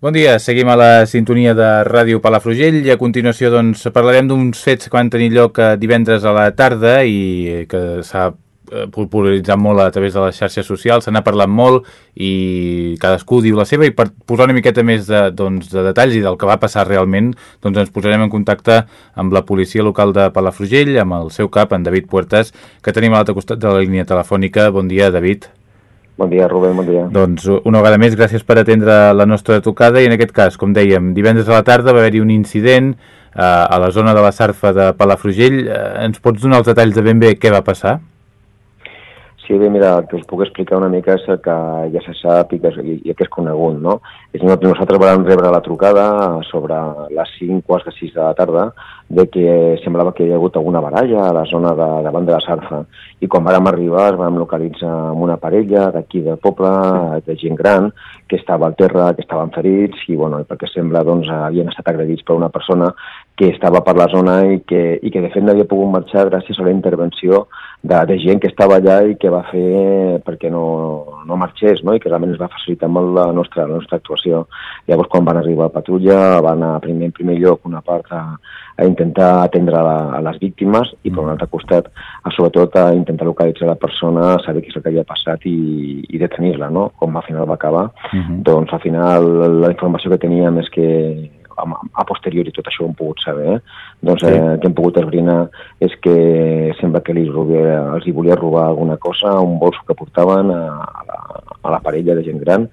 Bon dia, seguim a la sintonia de Ràdio Palafrugell i a continuació doncs, parlarem d'uns fets que van tenir lloc eh, divendres a la tarda i que s'ha eh, popularitzat molt a través de les xarxes socials, se n'ha parlat molt i cadascú diu la seva i per posar una miqueta més de, doncs, de detalls i del que va passar realment doncs ens posarem en contacte amb la policia local de Palafrugell, amb el seu cap, en David Puertas, que tenim a l'altre costat de la línia telefònica. Bon dia, David. Bon dia, Rubén, bon dia. Doncs una vegada més, gràcies per atendre la nostra tocada i en aquest cas, com dèiem, divendres a la tarda va haver-hi un incident eh, a la zona de la Sarfa de Palafrugell. Eh, ens pots donar els detalls de ben bé què va passar? Sí, bé, mira, el que us puc explicar una mica és que ja se sap i que, i, i que és conegut, no? És nosaltres vam rebre la trucada sobre les 5 quarts de 6 de la tarda de que semblava que hi havia hagut alguna baralla a la zona de, davant de la Sarfa i quan vam arribar vam localitzar amb una parella d'aquí del poble, de gent gran, que estava al terra, que estaven ferits i, bueno, perquè sembla doncs, havien estat agredits per una persona que estava per la zona i que, i que de fet no havia pogut marxar gràcies a la intervenció de, de gent que estava allà i que va fer perquè no, no marxés, no? i que realment es va facilitar molt la nostra, la nostra actuació. Llavors, quan van arribar a patrulla, van a primer, en primer lloc una part a, a intentar atendre la, a les víctimes i, per un altre costat, a, sobretot a intentar localitzar la persona, saber què és el que havia passat i, i detenir-la, no? Com al final va acabar. Uh -huh. Doncs, al final, la informació que teníem és que a, a posteriori tot això ho hem pogut saber, doncs sí. eh, que hem pogut esbrinar és que sembla que li robia, els hi volia robar alguna cosa, un bolso que portaven a, a, la, a la parella de gent gran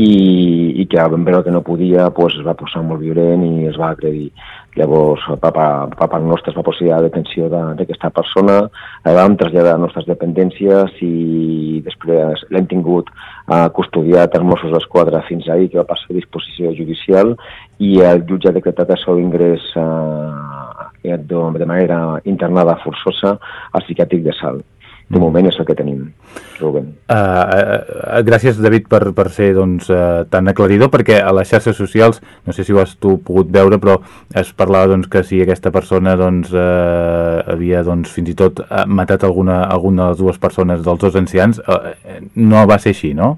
i, i que vam veure que no podia, doncs es va posar molt violent i es va agredir. Llavors, per part nostra es va posar detenció d'aquesta de, persona, la vam traslladar a nostres dependències i després l'hem tingut uh, custodiat als Mossos d'Esquadra fins ahir, que va passar a disposició judicial, i el jutge ha decretat el seu ingrés uh, de manera internada forçosa al psiquiàtric de Salt. De moment és el que tenim, Rubén. Uh, uh, gràcies, David, per, per ser doncs, uh, tan aclaridor, perquè a les xarxes socials, no sé si ho has tu pogut veure, però es parlava doncs, que si aquesta persona doncs, uh, havia doncs, fins i tot matat alguna, alguna de les dues persones dels dos ancians. Uh, no va ser així, no?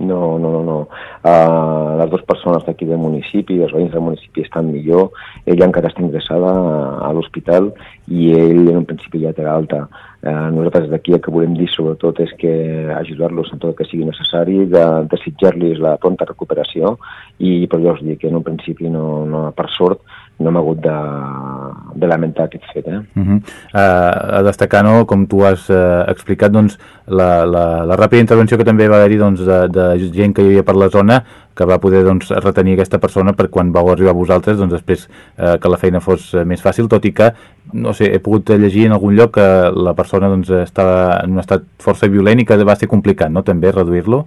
No, no, no, no. Uh, les dues persones d'aquí del municipi, els veïns del municipi estan millor. Ella encara està ingressada a l'hospital i ell en un principi ja té l'alta. Uh, nosaltres d'aquí el que volem dir sobretot és que ajudar-los en tot el que sigui necessari, de desitjar-los la pronta recuperació i però ja us dic que en un principi no, no per sort no hem hagut de, de lamentar aquest fet. Eh? Uh -huh. uh, a destacar, no, com tu has uh, explicat, doncs, la, la, la ràpida intervenció que també va haver-hi doncs, de, de gent que hi havia per la zona que va poder doncs, retenir aquesta persona per quan vau arribar a vosaltres, doncs, després uh, que la feina fos més fàcil, tot i que, no sé, he pogut llegir en algun lloc que la persona doncs, estava en un estat força violent i que va ser complicat, no?, també, reduir-lo?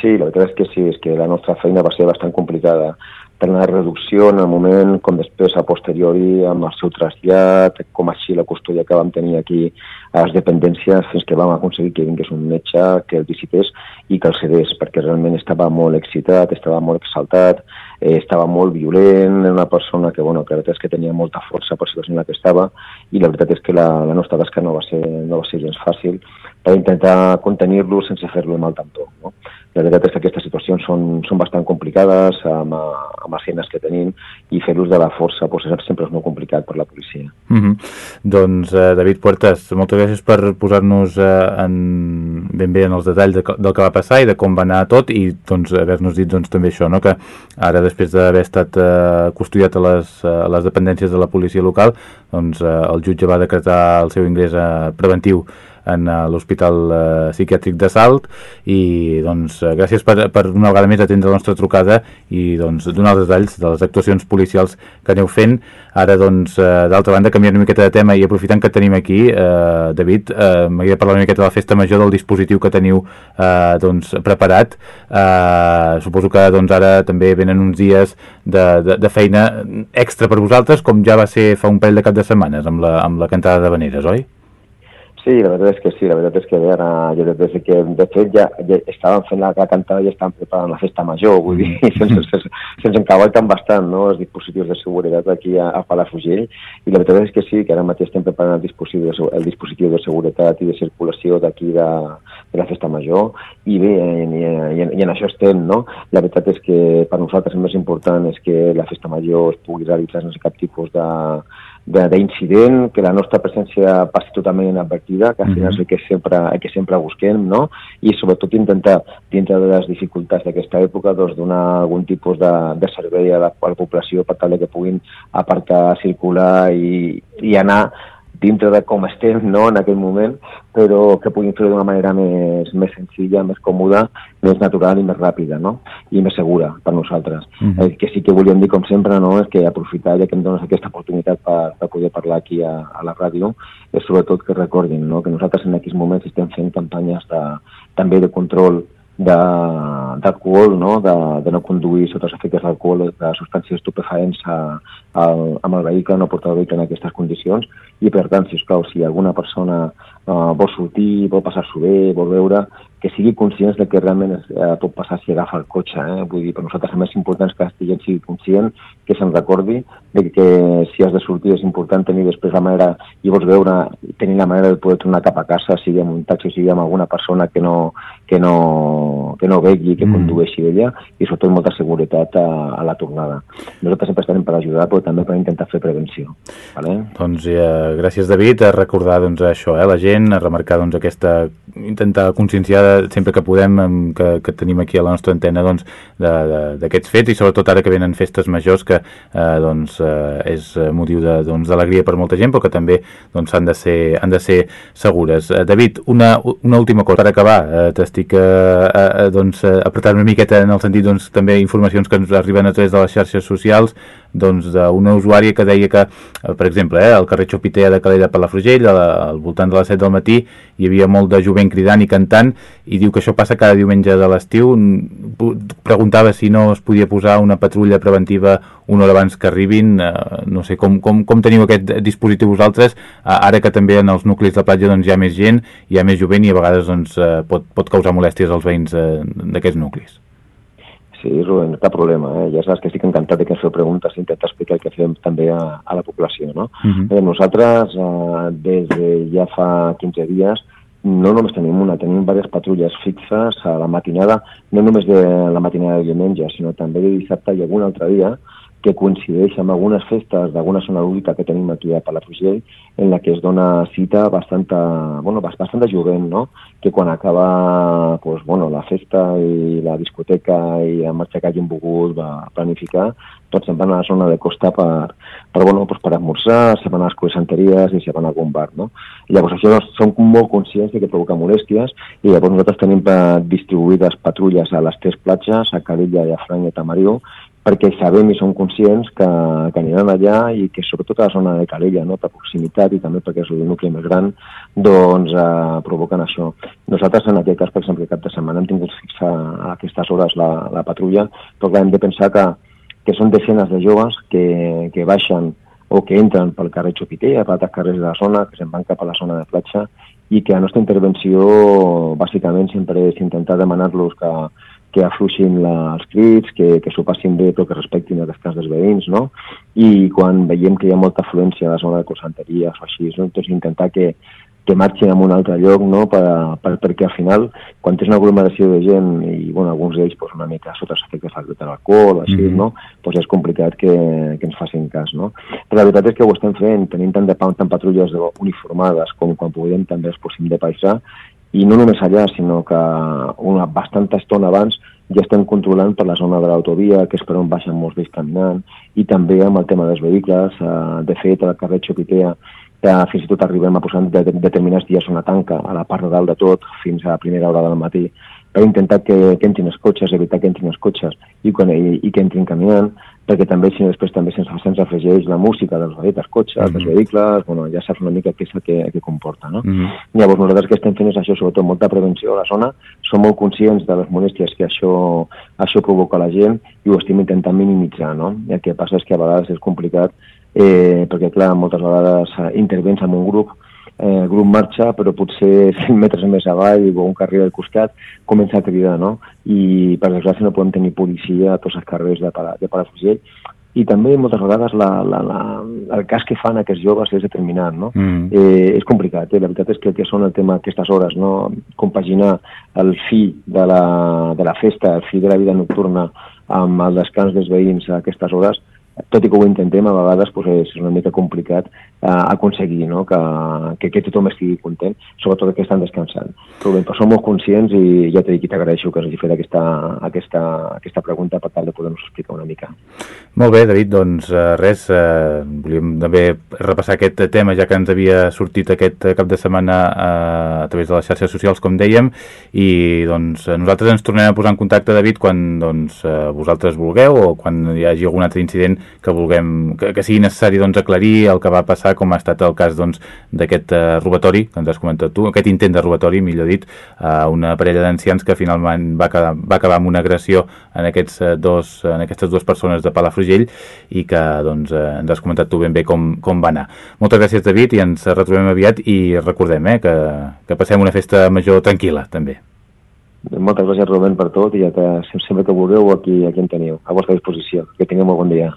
Sí, la veritat és que sí, és que la nostra feina va ser bastant complicada tant la reducció en el moment com després a posteriori amb el seu trasllat, com així la custòdia que vam tenir aquí a les dependències fins que vam aconseguir que vingués un metge, que el visités i que el cedés, perquè realment estava molt excitat, estava molt exaltat, eh, estava molt violent, era una persona que, bueno, que la veritat és que tenia molta força per situació en la que estava i la veritat és que la, la nostra tasca no va ser, no va ser gens fàcil per intentar contenir-lo sense fer-lo mal tampoc. No? La veritat és que aquestes situacions són, són bastant complicades amb, amb les eines que tenim i fer-los de la força pues, sempre és molt complicat per la policia. Mm -hmm. Doncs, eh, David Puertas, moltes gràcies per posar-nos eh, en, ben bé en els detalls de, del que va passar i de com va anar tot i doncs, haver-nos dit doncs, també això, no? que ara després d'haver estat eh, custodiat a les, a les dependències de la policia local, doncs, eh, el jutge va decretar el seu ingrés eh, preventiu en l'Hospital uh, Psiquiàtric de Salt i doncs gràcies per, per una vegada més atendre la nostra trucada i doncs donar els detalls de les actuacions policials que aneu fent. Ara doncs uh, d'altra banda canviant una miqueta de tema i aprofitant que tenim aquí uh, David, uh, m'agradaria parlar una miqueta de la festa major del dispositiu que teniu uh, doncs preparat. Uh, suposo que doncs ara també venen uns dies de, de, de feina extra per vosaltres com ja va ser fa un parell de cap de setmanes amb la, amb la cantada de Veneres, oi? Sí, la veritat és que sí, la veritat és que ara, ja des que, de fet, ja, ja estàvem fent la, la cantada i ja estàvem preparant la festa major, vull dir, mm. se'ns se, se, encavalquen bastant, no?, els dispositius de seguretat aquí a, a Palafrugell, i la veritat és que sí, que ara mateix estem preparant el dispositiu de, el dispositiu de seguretat i de circulació d'aquí de, de la festa major, i bé, i, i, i, i en això estem, no? La veritat és que per nosaltres el més important és que la festa major es pugui realitzar sense cap tipus de d'incident, que la nostra presència passi totalment inadvertida, que al final és el que sempre, el que sempre busquem, no? i sobretot intentar, dintre de les dificultats d'aquesta època, doncs, donar algun tipus de, de servei a la, a la població per tal que puguin aparcar, circular i, i anar dintre de com estem no, en aquell moment, però que puguin fer-ho d'una manera més, més senzilla, més còmoda, més natural i més ràpida, no? i més segura per nosaltres. Uh -huh. El que sí que volíem dir, com sempre, no, és que aprofitar, ja que em dones aquesta oportunitat per, per poder parlar aquí a, a la ràdio, és sobretot que recordin no, que nosaltres en aquests moments estem fent campanyes de, també de control d'alcohol, no? De, de no conduir sota els efectes d'alcohol de substàncies estupefaents amb el vehicle, no portar el vehicle en aquestes condicions i per tant, si us cau, si alguna persona uh, vol sortir, vol passar-s'ho bé, vol veure, que sigui conscients de que realment es, eh, pot passar si agafa el cotxe. Eh? Vull dir, per nosaltres el més important és que la gent sigui conscient, que se'n recordi de que si has de sortir és important tenir després la manera, i vols veure, tenir la manera de poder tornar cap a casa, sigui amb un taxi, sigui amb alguna persona que no, que no, que no vegui, que mm. condueixi ella, i sobretot molta seguretat a, a la tornada. Nosaltres sempre estarem per ajudar, però també per intentar fer prevenció. Vale? Doncs eh, gràcies, David, a recordar doncs, això, eh, la gent, a remarcar doncs, aquesta, intentar conscienciar sempre que podem que, que tenim aquí a la nostra antena doncs, d'aquests fets i sobretot ara que venen festes majors que eh, doncs, eh, és motiu d'alegria doncs, per molta gent però que també doncs, han, de ser, han de ser segures. Eh, David, una, una última cosa per acabar. Eh, T'estic eh, eh, doncs, apretant una miqueta en el sentit doncs, també informacions que ens arriben a través de les xarxes socials doncs, d'una usuària que deia que, eh, per exemple, eh, al carrer Xopitea de Calella per la Frugell, al voltant de les 7 del matí, hi havia molt de jovent cridant i cantant, i diu que això passa cada diumenge de l'estiu. Preguntava si no es podia posar una patrulla preventiva una hora abans que arribin. Eh, no sé, com, com, com teniu aquest dispositiu vosaltres, ara que també en els nuclis de platja doncs, hi ha més gent, hi ha més jovent i a vegades doncs, pot, pot causar molèsties als veïns d'aquests nuclis. Sí, Rubén, no cap problema. Eh? Ja saps que estic encantat de que feu preguntes i intentar explicar el que fem també a, a la població. No? Uh -huh. eh, nosaltres, eh, des de ja fa 15 dies, no només tenim una, tenim diverses patrulles fixes a la matinada, no només de la matinada de diumenge, sinó també de dissabte i algun altre dia, que coincideix amb algunes festes d'alguna zona lúdica que tenim aquí a Palafrugell, en la que es dona cita bastanta, bueno, bastant de jovent, no? que quan acaba pues, bueno, la festa i la discoteca i la marxa que hagin volgut planificar, tots se'n van a la zona de costa per, per, bueno, pues, per esmorzar, se van a les coesanteries i se van a algun bar. No? Llavors això som molt conscients de que provoca molèsties i llavors nosaltres tenim distribuïdes patrulles a les tres platges, a Calella i a Franc i a Tamariu, perquè sabem i som conscients que, que aniran allà i que sobretot a la zona de Calella, no, per proximitat i també perquè és el nucli més gran, doncs eh, provoquen això. Nosaltres en aquest cas, per exemple, cap de setmana hem tingut fixar a aquestes hores la, la patrulla, però clar, hem de pensar que, que són desenes de joves que, que baixen o que entren pel carrer Xopitea, per altres carrers de la zona, que se'n van cap a la zona de platja, i que la nostra intervenció bàsicament sempre és intentar demanar-los que, que afluixin la, els crits, que, que s'ho passin bé però que respectin el descans dels veïns, no? I quan veiem que hi ha molta afluència a la zona de consanteries o així, no? doncs intentar que, que marxin a un altre lloc, no? per, per, perquè al final, quan tens una aglomeració de gent i bueno, alguns d'ells pues, una mica sota els efectes de l'alcohol, així, mm -hmm. no? pues és complicat que, que ens facin cas. No? Però la veritat és que ho estem fent, tenim tant de tant patrulles uniformades com quan podem també els possim de paisar i no només allà, sinó que una bastanta estona abans ja estem controlant per la zona de l'autovia, que és per on baixen molts vells caminant, i també amb el tema dels vehicles. Eh, de fet, al carrer Xopitea que fins i tot arribem a posar de, de, determinats dies una tanca a la part de dalt de tot fins a la primera hora del matí per intentar que, que entrin els cotxes, evitar que entrin els cotxes i, quan, i, i que entrin caminant, perquè també si després també se'ns se'ns afegeix la música dels vehicles, cotxes, mm -hmm. dels vehicles, bueno, ja saps una mica què és el que, que comporta, no? Mm -hmm. Llavors nosaltres que estem fent és això, sobretot molta prevenció a la zona, som molt conscients de les molèsties que això, això provoca a la gent i ho estem intentant minimitzar, no? I el que passa és que a vegades és complicat eh, perquè clar, moltes vegades eh, intervens en un grup eh, el grup marxa, però potser 100 metres més avall o un carrer al costat comença a cridar, no? I per desgràcia no podem tenir policia a tots els carrers de, de Palafrugell i també moltes vegades la, la, la, el cas que fan aquests joves és determinant, no? Mm. Eh, és complicat, eh? la veritat és que el que són el tema aquestes hores, no? Compaginar el fi de la, de la festa, el fi de la vida nocturna amb el descans dels veïns a aquestes hores, tot i que ho intentem, a vegades pues, és una mica complicat eh, aconseguir no? que, que, que tothom estigui content, sobretot que estan descansant. Però bé, però som molt conscients i ja t'he dit que t'agraeixo que hagi fet aquesta, aquesta, aquesta pregunta per tal de poder-nos explicar una mica. Molt bé, David, doncs eh, res, eh, volíem també repassar aquest tema ja que ens havia sortit aquest cap de setmana eh, a través de les xarxes socials, com dèiem, i doncs nosaltres ens tornem a posar en contacte, David, quan doncs, eh, vosaltres vulgueu o quan hi hagi algun altre incident que vulguem, que, que sigui necessari doncs, aclarir el que va passar, com ha estat el cas doncs, d'aquest doncs, uh, robatori que ens has comentat tu, aquest intent de robatori, millor dit, a uh, una parella d'ancians que finalment va acabar, va acabar amb una agressió en, aquests, uh, dos, en aquestes dues persones de Palafrugell i que doncs, uh, ens has comentat tu ben bé com, com va anar. Moltes gràcies, David, i ens retrobem aviat i recordem eh, que, que passem una festa major tranquil·la, també. Moltes gràcies, Rubén, per tot i ja que sempre que vulgueu aquí, aquí en teniu, a vostra disposició. Que tingueu molt bon dia.